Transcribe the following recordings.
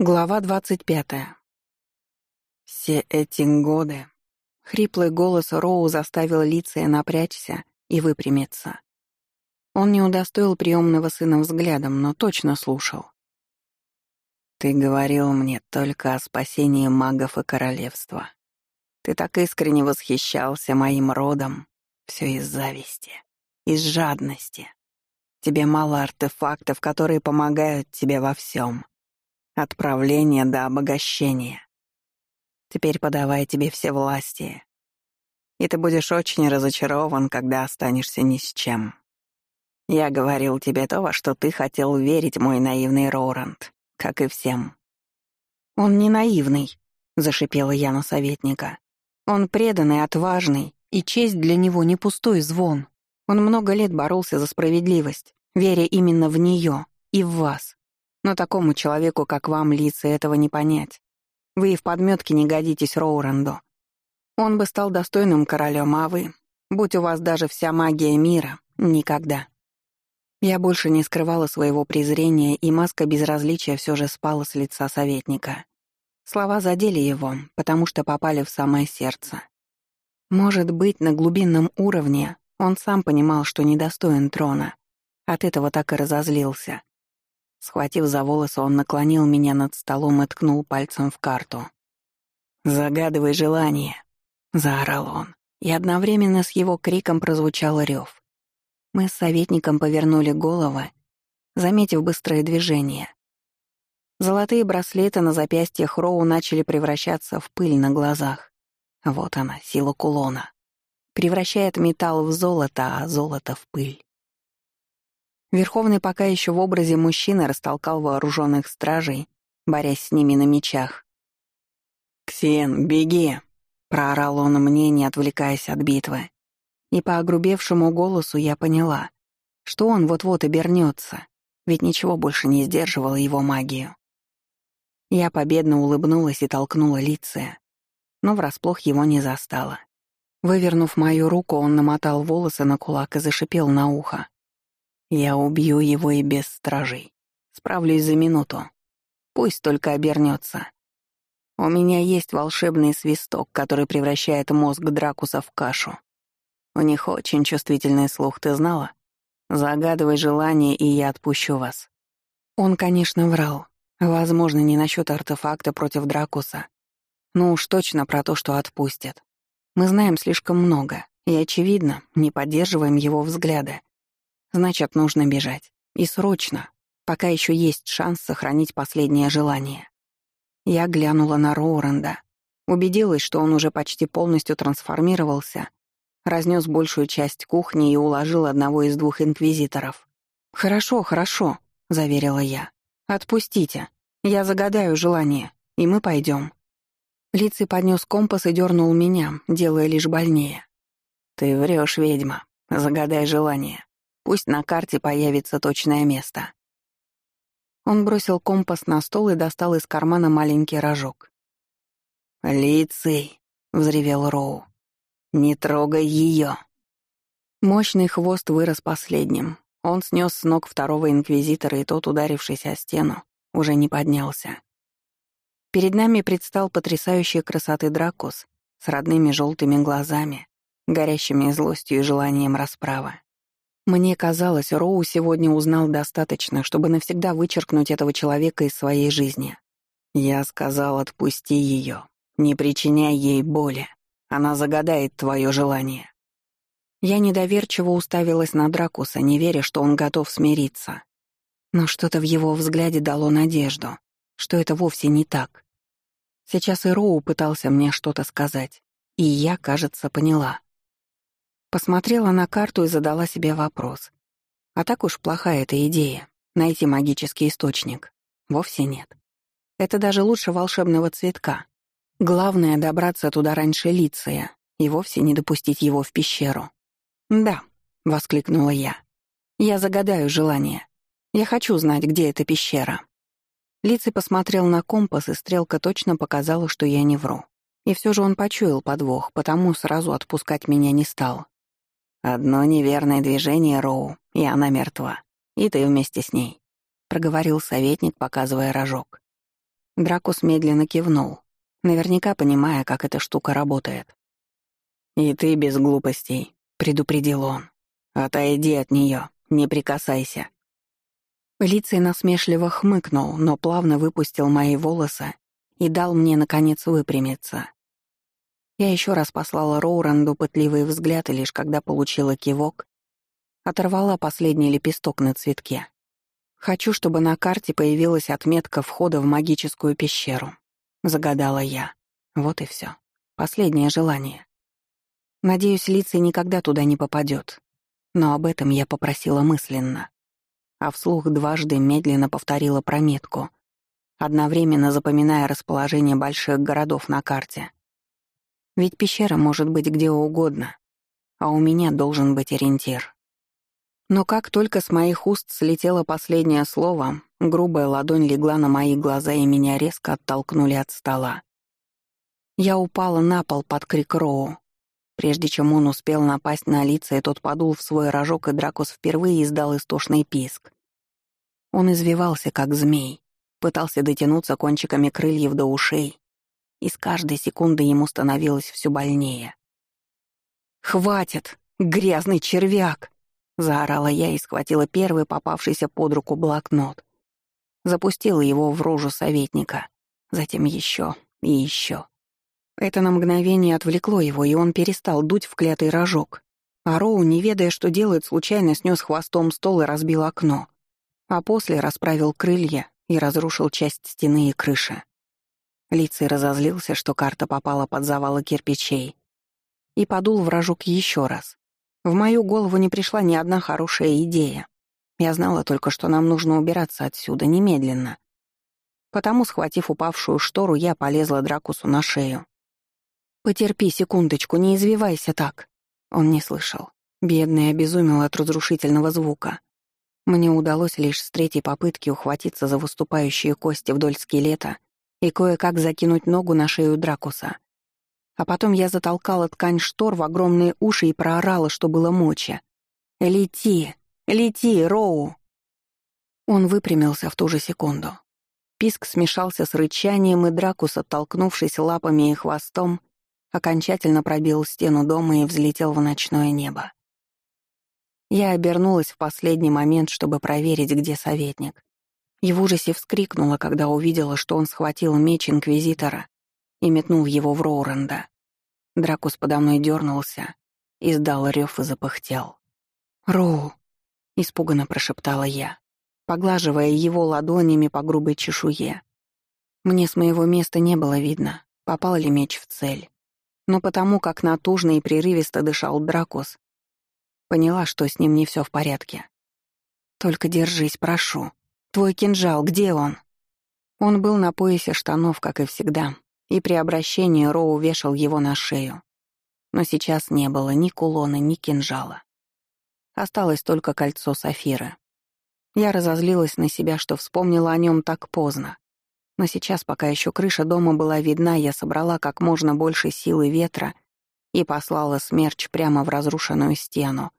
Глава двадцать пятая. Все эти годы... Хриплый голос Роу заставил Лиция напрячься и выпрямиться. Он не удостоил приемного сына взглядом, но точно слушал. «Ты говорил мне только о спасении магов и королевства. Ты так искренне восхищался моим родом. Все из зависти, из жадности. Тебе мало артефактов, которые помогают тебе во всем. Отправление до обогащения. Теперь подавай тебе все власти. И ты будешь очень разочарован, когда останешься ни с чем. Я говорил тебе то, во что ты хотел верить, мой наивный Роуранд, как и всем. Он не наивный, зашипела я на советника. Он преданный, отважный, и честь для него не пустой звон. Он много лет боролся за справедливость, веря именно в нее и в вас. Но такому человеку, как вам, лица, этого не понять. Вы и в подметке не годитесь Роуренду. Он бы стал достойным королем, а вы, будь у вас даже вся магия мира, никогда. Я больше не скрывала своего презрения, и маска безразличия все же спала с лица советника. Слова задели его, потому что попали в самое сердце. Может быть, на глубинном уровне он сам понимал, что недостоин трона. От этого так и разозлился. Схватив за волосы, он наклонил меня над столом и ткнул пальцем в карту. «Загадывай желание», — заорал он, и одновременно с его криком прозвучал рев. Мы с советником повернули головы, заметив быстрое движение. Золотые браслеты на запястьях Роу начали превращаться в пыль на глазах. Вот она, сила кулона. Превращает металл в золото, а золото в пыль. Верховный пока еще в образе мужчины растолкал вооруженных стражей, борясь с ними на мечах. «Ксен, беги!» — проорал он мне, не отвлекаясь от битвы. И по огрубевшему голосу я поняла, что он вот-вот обернется, ведь ничего больше не сдерживало его магию. Я победно улыбнулась и толкнула Лиция, но врасплох его не застала. Вывернув мою руку, он намотал волосы на кулак и зашипел на ухо. Я убью его и без стражей. Справлюсь за минуту. Пусть только обернется. У меня есть волшебный свисток, который превращает мозг Дракуса в кашу. У них очень чувствительный слух, ты знала? Загадывай желание, и я отпущу вас. Он, конечно, врал. Возможно, не насчет артефакта против Дракуса, но уж точно про то, что отпустят. Мы знаем слишком много, и, очевидно, не поддерживаем его взгляды. Значит, нужно бежать. И срочно, пока еще есть шанс сохранить последнее желание. Я глянула на Роуренда, убедилась, что он уже почти полностью трансформировался, разнес большую часть кухни и уложил одного из двух инквизиторов. «Хорошо, хорошо», — заверила я. «Отпустите. Я загадаю желание, и мы пойдем». Лицей поднес компас и дернул меня, делая лишь больнее. «Ты врешь, ведьма. Загадай желание. Пусть на карте появится точное место. Он бросил компас на стол и достал из кармана маленький рожок. «Лицей!» — взревел Роу. «Не трогай ее!» Мощный хвост вырос последним. Он снес с ног второго инквизитора, и тот, ударившись о стену, уже не поднялся. Перед нами предстал потрясающей красоты Дракус с родными желтыми глазами, горящими злостью и желанием расправы. Мне казалось, Роу сегодня узнал достаточно, чтобы навсегда вычеркнуть этого человека из своей жизни. Я сказал, отпусти ее, не причиняй ей боли. Она загадает твое желание. Я недоверчиво уставилась на Дракуса, не веря, что он готов смириться. Но что-то в его взгляде дало надежду, что это вовсе не так. Сейчас и Роу пытался мне что-то сказать, и я, кажется, поняла. Посмотрела на карту и задала себе вопрос. А так уж плохая эта идея — найти магический источник. Вовсе нет. Это даже лучше волшебного цветка. Главное — добраться туда раньше Лиция и вовсе не допустить его в пещеру. «Да», — воскликнула я. «Я загадаю желание. Я хочу знать, где эта пещера». Лицей посмотрел на компас, и стрелка точно показала, что я не вру. И все же он почуял подвох, потому сразу отпускать меня не стал. «Одно неверное движение, Роу, и она мертва. И ты вместе с ней», — проговорил советник, показывая рожок. Дракус медленно кивнул, наверняка понимая, как эта штука работает. «И ты без глупостей», — предупредил он. «Отойди от нее, не прикасайся». Лицей насмешливо хмыкнул, но плавно выпустил мои волосы и дал мне, наконец, выпрямиться. Я еще раз послала Роуранду пытливый взгляд, и лишь когда получила кивок, оторвала последний лепесток на цветке. «Хочу, чтобы на карте появилась отметка входа в магическую пещеру», — загадала я. Вот и все. Последнее желание. Надеюсь, Лицей никогда туда не попадет. Но об этом я попросила мысленно. А вслух дважды медленно повторила прометку, одновременно запоминая расположение больших городов на карте. Ведь пещера может быть где угодно, а у меня должен быть ориентир. Но как только с моих уст слетело последнее слово, грубая ладонь легла на мои глаза и меня резко оттолкнули от стола. Я упала на пол под крик Роу. Прежде чем он успел напасть на лица, и тот подул в свой рожок, и Дракус впервые издал истошный писк. Он извивался, как змей, пытался дотянуться кончиками крыльев до ушей, и с каждой секунды ему становилось все больнее. «Хватит! Грязный червяк!» — заорала я и схватила первый попавшийся под руку блокнот. Запустила его в рожу советника, затем еще и еще. Это на мгновение отвлекло его, и он перестал дуть в клятый рожок. А Роу, не ведая, что делает, случайно снес хвостом стол и разбил окно. А после расправил крылья и разрушил часть стены и крыши. Лицей разозлился, что карта попала под завалы кирпичей, и подул вражук еще раз. В мою голову не пришла ни одна хорошая идея. Я знала только, что нам нужно убираться отсюда немедленно. Потому, схватив упавшую штору, я полезла Дракусу на шею. «Потерпи секундочку, не извивайся так». Он не слышал. Бедный обезумел от разрушительного звука. Мне удалось лишь с третьей попытки ухватиться за выступающие кости вдоль скелета и кое-как закинуть ногу на шею Дракуса. А потом я затолкала ткань штор в огромные уши и проорала, что было мочи. «Лети! Лети, Роу!» Он выпрямился в ту же секунду. Писк смешался с рычанием, и Дракус, оттолкнувшись лапами и хвостом, окончательно пробил стену дома и взлетел в ночное небо. Я обернулась в последний момент, чтобы проверить, где советник. И в ужасе вскрикнула, когда увидела, что он схватил меч Инквизитора и метнул его в Роуренда. Дракус подо мной дернулся, издал рев и запыхтел. «Роу!» — испуганно прошептала я, поглаживая его ладонями по грубой чешуе. Мне с моего места не было видно, попал ли меч в цель. Но потому, как натужно и прерывисто дышал Дракус, поняла, что с ним не все в порядке. «Только держись, прошу», «Твой кинжал, где он?» Он был на поясе штанов, как и всегда, и при обращении Роу вешал его на шею. Но сейчас не было ни кулона, ни кинжала. Осталось только кольцо сафира. Я разозлилась на себя, что вспомнила о нем так поздно. Но сейчас, пока еще крыша дома была видна, я собрала как можно больше силы ветра и послала смерч прямо в разрушенную стену,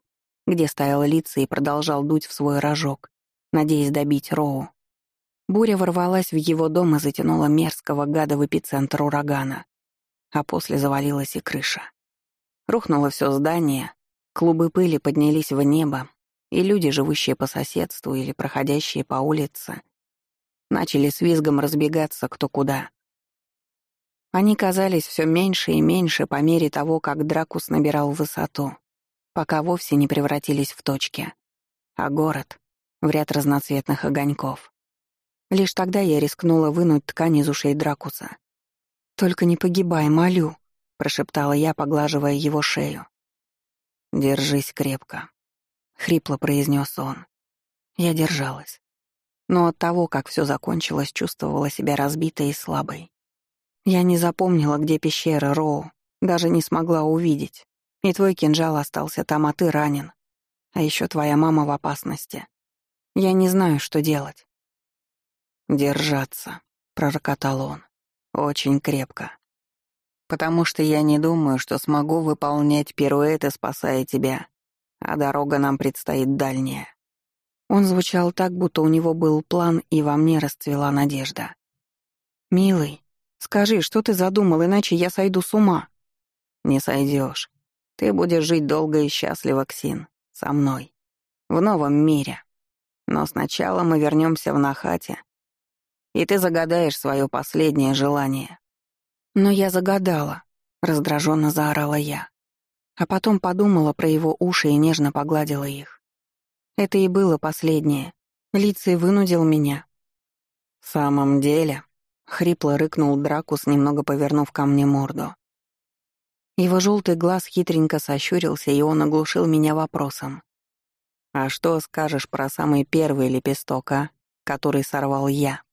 где стоял лица и продолжал дуть в свой рожок, надеясь добить Роу. Буря ворвалась в его дом и затянула мерзкого гада в эпицентр урагана. А после завалилась и крыша. Рухнуло все здание, клубы пыли поднялись в небо, и люди, живущие по соседству или проходящие по улице, начали с визгом разбегаться кто куда. Они казались все меньше и меньше по мере того, как Дракус набирал высоту, пока вовсе не превратились в точки. А город в ряд разноцветных огоньков. Лишь тогда я рискнула вынуть ткань из ушей Дракуса. «Только не погибай, молю», — прошептала я, поглаживая его шею. «Держись крепко», — хрипло произнес он. Я держалась. Но от того, как все закончилось, чувствовала себя разбитой и слабой. Я не запомнила, где пещера Роу, даже не смогла увидеть. И твой кинжал остался там, а ты ранен. А еще твоя мама в опасности. Я не знаю, что делать. «Держаться», — пророкотал он. «Очень крепко. Потому что я не думаю, что смогу выполнять пируэты, спасая тебя, а дорога нам предстоит дальняя». Он звучал так, будто у него был план, и во мне расцвела надежда. «Милый, скажи, что ты задумал, иначе я сойду с ума». «Не сойдешь. Ты будешь жить долго и счастливо, Ксин, со мной, в новом мире. Но сначала мы вернемся в Нахате, и ты загадаешь свое последнее желание». «Но я загадала», — раздраженно заорала я. А потом подумала про его уши и нежно погладила их. Это и было последнее. Лицей вынудил меня. «В самом деле», — хрипло рыкнул Дракус, немного повернув ко мне морду. Его желтый глаз хитренько сощурился, и он оглушил меня вопросом. «А что скажешь про самый первый лепесток, а, который сорвал я?»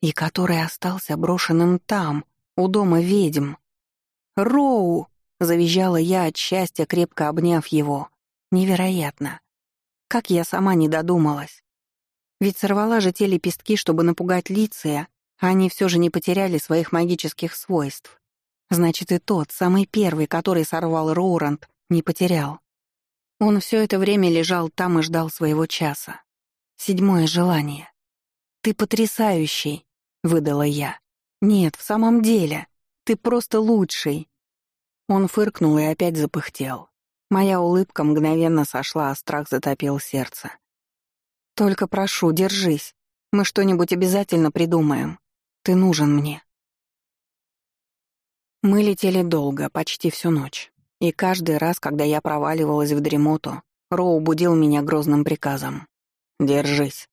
«И который остался брошенным там, у дома ведьм?» «Роу!» — завизжала я от счастья, крепко обняв его. «Невероятно! Как я сама не додумалась! Ведь сорвала же те лепестки, чтобы напугать Лиция, а они все же не потеряли своих магических свойств. Значит, и тот, самый первый, который сорвал Роуранд, не потерял. Он все это время лежал там и ждал своего часа. Седьмое желание. «Ты потрясающий», — выдала я. «Нет, в самом деле, ты просто лучший». Он фыркнул и опять запыхтел. Моя улыбка мгновенно сошла, а страх затопил сердце. «Только прошу, держись. Мы что-нибудь обязательно придумаем. Ты нужен мне». Мы летели долго, почти всю ночь. И каждый раз, когда я проваливалась в дремоту, Роу будил меня грозным приказом. «Держись».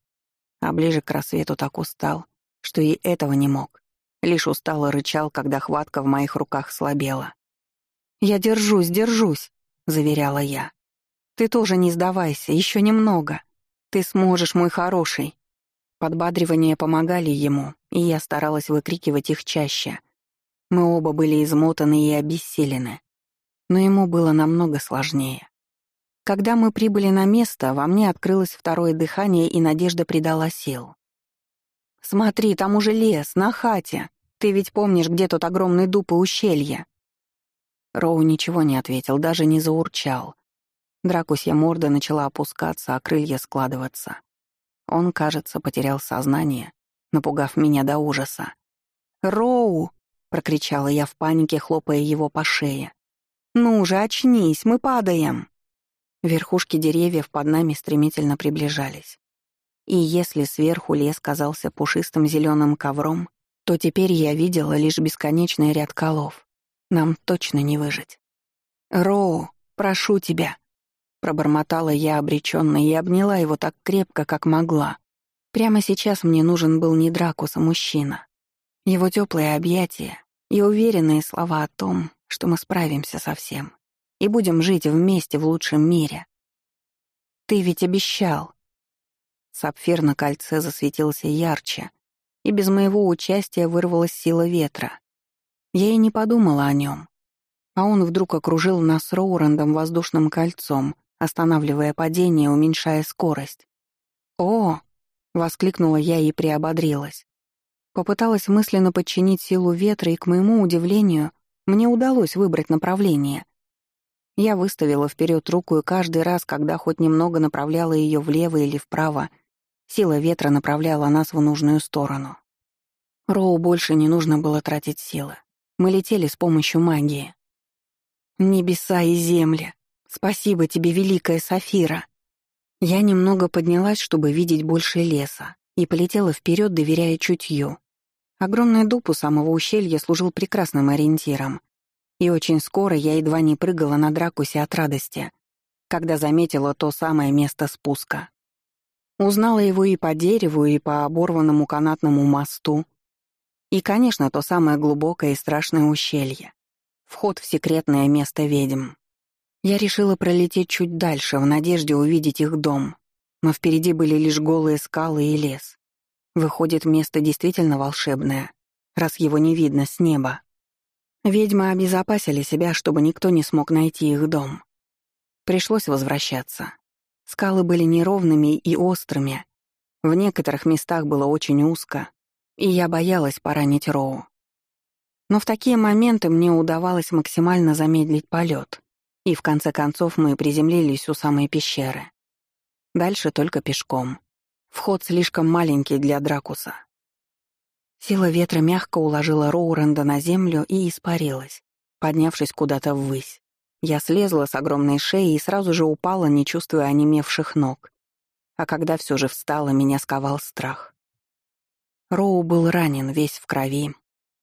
А ближе к рассвету так устал, что и этого не мог. Лишь устало рычал, когда хватка в моих руках слабела. «Я держусь, держусь», — заверяла я. «Ты тоже не сдавайся, еще немного. Ты сможешь, мой хороший». Подбадривания помогали ему, и я старалась выкрикивать их чаще — мы оба были измотаны и обессилены. Но ему было намного сложнее. Когда мы прибыли на место, во мне открылось второе дыхание, и надежда придала сил. «Смотри, там уже лес, на хате. Ты ведь помнишь, где тот огромный дуб и ущелье?» Роу ничего не ответил, даже не заурчал. Дракусья морда начала опускаться, а крылья складываться. Он, кажется, потерял сознание, напугав меня до ужаса. «Роу!» — прокричала я в панике, хлопая его по шее. «Ну же, очнись, мы падаем!» Верхушки деревьев под нами стремительно приближались. И если сверху лес казался пушистым зеленым ковром, то теперь я видела лишь бесконечный ряд колов. Нам точно не выжить. «Роу, прошу тебя!» Пробормотала я обреченно и обняла его так крепко, как могла. Прямо сейчас мне нужен был не Дракус, а мужчина. Его теплые объятия и уверенные слова о том, что мы справимся со всем и будем жить вместе в лучшем мире. Ты ведь обещал. Сапфир на кольце засветился ярче, и без моего участия вырвалась сила ветра. Я и не подумала о нем. А он вдруг окружил нас Роурендом воздушным кольцом, останавливая падение, уменьшая скорость. «О!» — воскликнула я и приободрилась. Попыталась мысленно подчинить силу ветра, и, к моему удивлению, мне удалось выбрать направление. Я выставила вперед руку, и каждый раз, когда хоть немного направляла ее влево или вправо, сила ветра направляла нас в нужную сторону. Роу больше не нужно было тратить силы. Мы летели с помощью магии. «Небеса и земли! Спасибо тебе, великая Сафира!» Я немного поднялась, чтобы видеть больше леса, и полетела вперед, доверяя чутью. Огромный дуб у самого ущелья служил прекрасным ориентиром. И очень скоро я едва не прыгала на дракусе от радости, когда заметила то самое место спуска. Узнала его и по дереву, и по оборванному канатному мосту. И, конечно, то самое глубокое и страшное ущелье. Вход в секретное место ведьм. Я решила пролететь чуть дальше, в надежде увидеть их дом. Но впереди были лишь голые скалы и лес. Выходит, место действительно волшебное, раз его не видно с неба. Ведьмы обезопасили себя, чтобы никто не смог найти их дом. Пришлось возвращаться. Скалы были неровными и острыми. В некоторых местах было очень узко, и я боялась поранить Роу. Но в такие моменты мне удавалось максимально замедлить полет, и в конце концов мы приземлились у самой пещеры. Дальше только пешком. Вход слишком маленький для Дракуса. Сила ветра мягко уложила Роуренда на землю и испарилась, поднявшись куда-то ввысь. Я слезла с огромной шеи и сразу же упала, не чувствуя онемевших ног. А когда все же встала, меня сковал страх. Роу был ранен, весь в крови,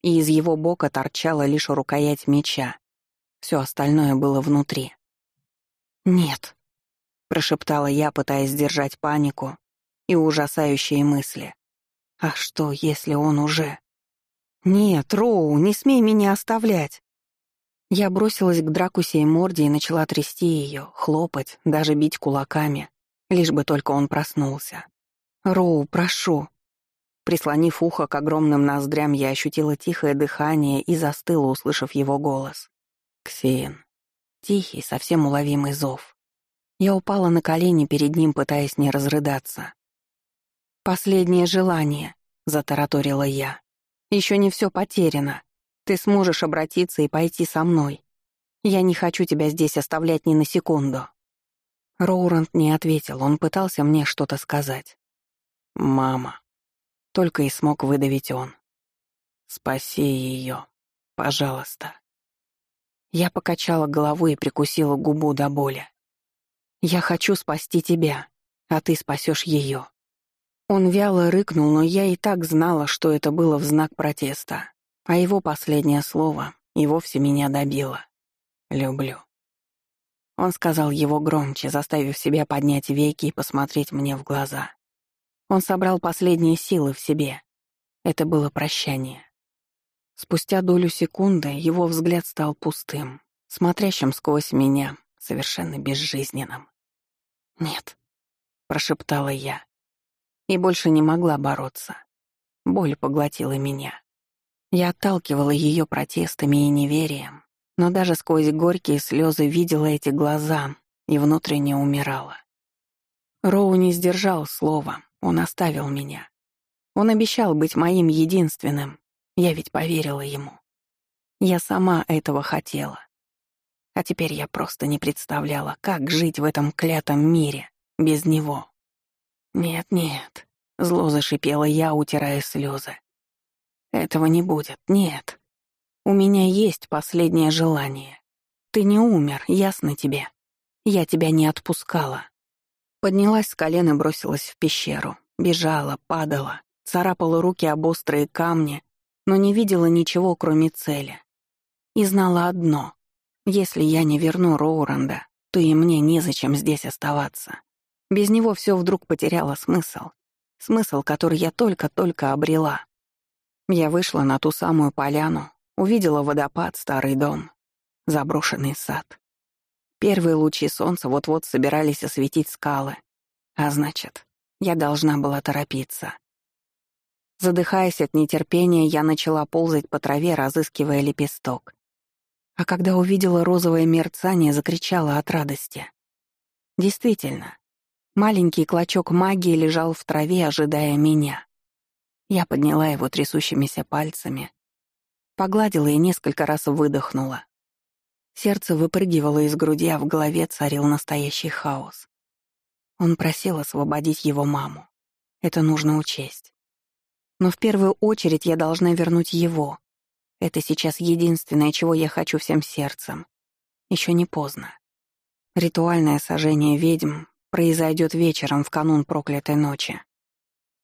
и из его бока торчала лишь рукоять меча. Все остальное было внутри. «Нет», — прошептала я, пытаясь сдержать панику и ужасающие мысли. «А что, если он уже...» «Нет, Роу, не смей меня оставлять!» Я бросилась к Дракусе и Морде и начала трясти ее, хлопать, даже бить кулаками, лишь бы только он проснулся. «Роу, прошу!» Прислонив ухо к огромным ноздрям, я ощутила тихое дыхание и застыла, услышав его голос. «Ксин». Тихий, совсем уловимый зов. Я упала на колени перед ним, пытаясь не разрыдаться. «Последнее желание», — затараторила я. «Еще не все потеряно. Ты сможешь обратиться и пойти со мной. Я не хочу тебя здесь оставлять ни на секунду». Роурант не ответил, он пытался мне что-то сказать. «Мама», — только и смог выдавить он. «Спаси ее, пожалуйста». Я покачала головой и прикусила губу до боли. «Я хочу спасти тебя, а ты спасешь ее». Он вяло рыкнул, но я и так знала, что это было в знак протеста. А его последнее слово и вовсе меня добило. «Люблю». Он сказал его громче, заставив себя поднять веки и посмотреть мне в глаза. Он собрал последние силы в себе. Это было прощание. Спустя долю секунды его взгляд стал пустым, смотрящим сквозь меня, совершенно безжизненным. «Нет», — прошептала я и больше не могла бороться. Боль поглотила меня. Я отталкивала ее протестами и неверием, но даже сквозь горькие слезы видела эти глаза и внутренне умирала. Роу не сдержал слова, он оставил меня. Он обещал быть моим единственным, я ведь поверила ему. Я сама этого хотела. А теперь я просто не представляла, как жить в этом клятом мире без него. «Нет-нет», — зло зашипела я, утирая слезы. «Этого не будет, нет. У меня есть последнее желание. Ты не умер, ясно тебе? Я тебя не отпускала». Поднялась с колен и бросилась в пещеру. Бежала, падала, царапала руки об острые камни, но не видела ничего, кроме цели. И знала одно — если я не верну Роуранда, то и мне незачем здесь оставаться. Без него все вдруг потеряло смысл. Смысл, который я только-только обрела. Я вышла на ту самую поляну, увидела водопад, старый дом, заброшенный сад. Первые лучи солнца вот-вот собирались осветить скалы. А значит, я должна была торопиться. Задыхаясь от нетерпения, я начала ползать по траве, разыскивая лепесток. А когда увидела розовое мерцание, закричала от радости. Действительно, Маленький клочок магии лежал в траве, ожидая меня. Я подняла его трясущимися пальцами, погладила и несколько раз выдохнула. Сердце выпрыгивало из груди, а в голове царил настоящий хаос. Он просил освободить его маму. Это нужно учесть. Но в первую очередь я должна вернуть его. Это сейчас единственное, чего я хочу всем сердцем. Еще не поздно. Ритуальное сожжение ведьм произойдет вечером в канун проклятой ночи.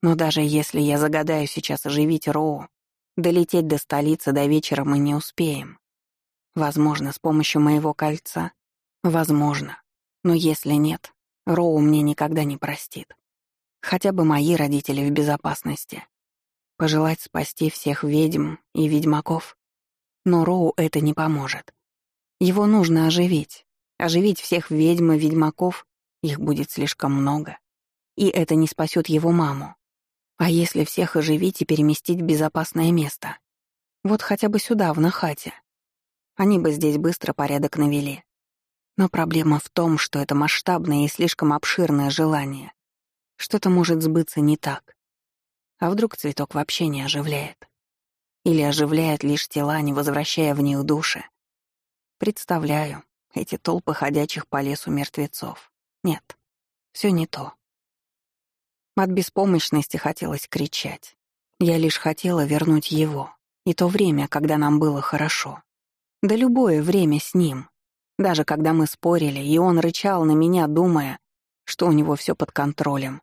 Но даже если я загадаю сейчас оживить Роу, долететь до столицы до вечера мы не успеем. Возможно, с помощью моего кольца. Возможно. Но если нет, Роу мне никогда не простит. Хотя бы мои родители в безопасности. Пожелать спасти всех ведьм и ведьмаков. Но Роу это не поможет. Его нужно оживить. Оживить всех ведьм и ведьмаков их будет слишком много. И это не спасет его маму. А если всех оживить и переместить в безопасное место? Вот хотя бы сюда, в Нахате. Они бы здесь быстро порядок навели. Но проблема в том, что это масштабное и слишком обширное желание. Что-то может сбыться не так. А вдруг цветок вообще не оживляет? Или оживляет лишь тела, не возвращая в них души? Представляю эти толпы ходячих по лесу мертвецов. Нет, все не то. От беспомощности хотелось кричать. Я лишь хотела вернуть его. И то время, когда нам было хорошо. Да любое время с ним. Даже когда мы спорили, и он рычал на меня, думая, что у него все под контролем.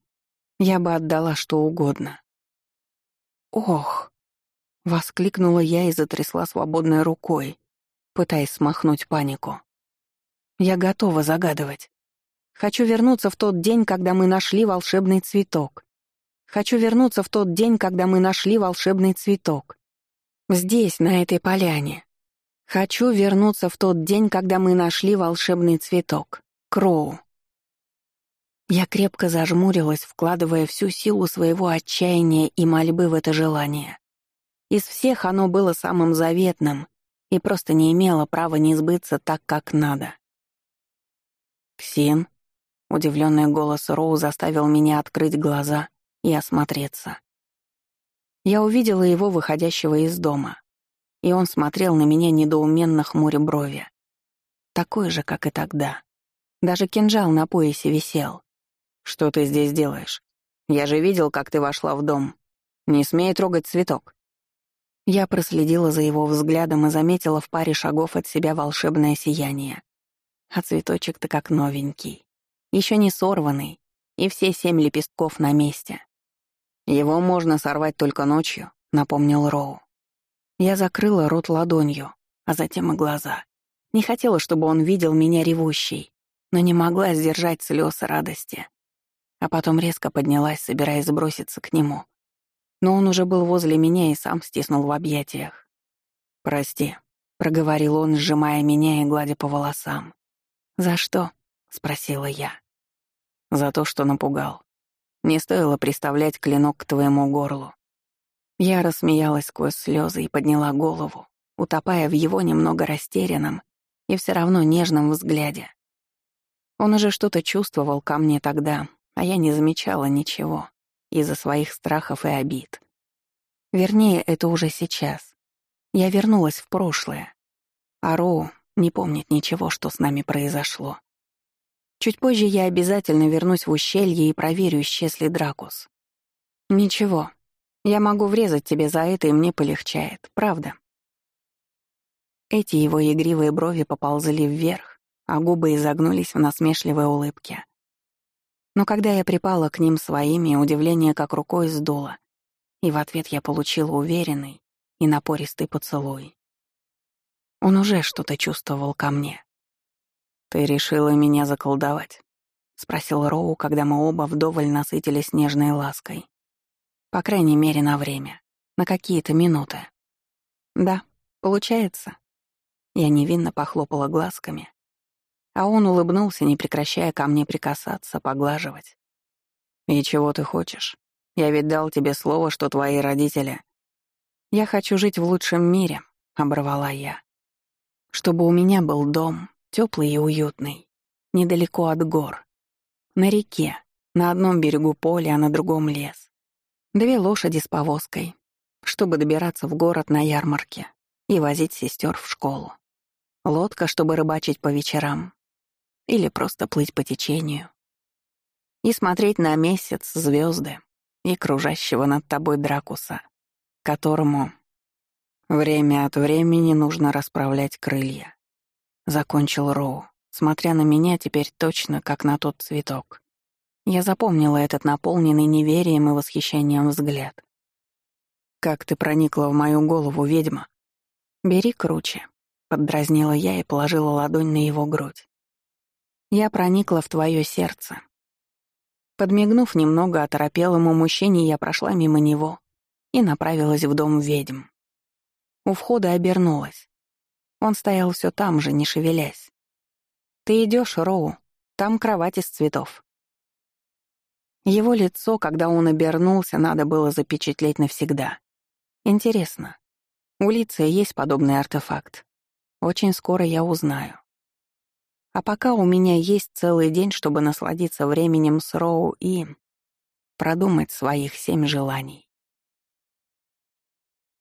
Я бы отдала что угодно. «Ох!» — воскликнула я и затрясла свободной рукой, пытаясь смахнуть панику. «Я готова загадывать. Хочу вернуться в тот день, когда мы нашли волшебный цветок. Хочу вернуться в тот день, когда мы нашли волшебный цветок. Здесь, на этой поляне. Хочу вернуться в тот день, когда мы нашли волшебный цветок. Кроу. Я крепко зажмурилась, вкладывая всю силу своего отчаяния и мольбы в это желание. Из всех оно было самым заветным и просто не имело права не сбыться так, как надо. «Ксин?» — удивленный голос Роу заставил меня открыть глаза и осмотреться. Я увидела его выходящего из дома, и он смотрел на меня недоуменно хмуря брови. Такой же, как и тогда. Даже кинжал на поясе висел. «Что ты здесь делаешь? Я же видел, как ты вошла в дом. Не смей трогать цветок». Я проследила за его взглядом и заметила в паре шагов от себя волшебное сияние. А цветочек-то как новенький. Еще не сорванный, и все семь лепестков на месте. «Его можно сорвать только ночью», — напомнил Роу. Я закрыла рот ладонью, а затем и глаза. Не хотела, чтобы он видел меня ревущей, но не могла сдержать слез радости. А потом резко поднялась, собираясь сброситься к нему но он уже был возле меня и сам стиснул в объятиях. «Прости», — проговорил он, сжимая меня и гладя по волосам. «За что?» — спросила я. «За то, что напугал. Не стоило приставлять клинок к твоему горлу». Я рассмеялась сквозь слезы и подняла голову, утопая в его немного растерянном и все равно нежном взгляде. Он уже что-то чувствовал ко мне тогда, а я не замечала ничего из-за своих страхов и обид. Вернее, это уже сейчас. Я вернулась в прошлое. А Роу не помнит ничего, что с нами произошло. Чуть позже я обязательно вернусь в ущелье и проверю, исчез ли Дракус. Ничего. Я могу врезать тебе за это, и мне полегчает, правда? Эти его игривые брови поползли вверх, а губы изогнулись в насмешливой улыбке. Но когда я припала к ним своими, удивление как рукой сдуло, и в ответ я получила уверенный и напористый поцелуй. Он уже что-то чувствовал ко мне. «Ты решила меня заколдовать?» — спросил Роу, когда мы оба вдоволь насытились нежной лаской. По крайней мере, на время. На какие-то минуты. «Да, получается». Я невинно похлопала глазками, а он улыбнулся, не прекращая ко мне прикасаться, поглаживать. «И чего ты хочешь? Я ведь дал тебе слово, что твои родители...» «Я хочу жить в лучшем мире», — оборвала я. «Чтобы у меня был дом, теплый и уютный, недалеко от гор, на реке, на одном берегу поля, а на другом лес. Две лошади с повозкой, чтобы добираться в город на ярмарке и возить сестер в школу. Лодка, чтобы рыбачить по вечерам, или просто плыть по течению. И смотреть на месяц, звезды и кружащего над тобой Дракуса, которому время от времени нужно расправлять крылья. Закончил Роу, смотря на меня теперь точно, как на тот цветок. Я запомнила этот наполненный неверием и восхищением взгляд. «Как ты проникла в мою голову, ведьма?» «Бери круче», — поддразнила я и положила ладонь на его грудь. Я проникла в твое сердце. Подмигнув немного оторопелому мужчине, я прошла мимо него и направилась в дом ведьм. У входа обернулась. Он стоял все там же, не шевелясь. «Ты идешь, Роу, там кровать из цветов». Его лицо, когда он обернулся, надо было запечатлеть навсегда. Интересно, у лица есть подобный артефакт. Очень скоро я узнаю. А пока у меня есть целый день, чтобы насладиться временем с Роу и продумать своих семь желаний.